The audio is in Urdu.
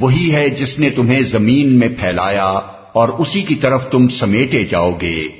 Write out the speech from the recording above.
وہی ہے جس نے تمہیں زمین میں پھیلایا اور اسی کی طرف تم سمیٹے جاؤ گے۔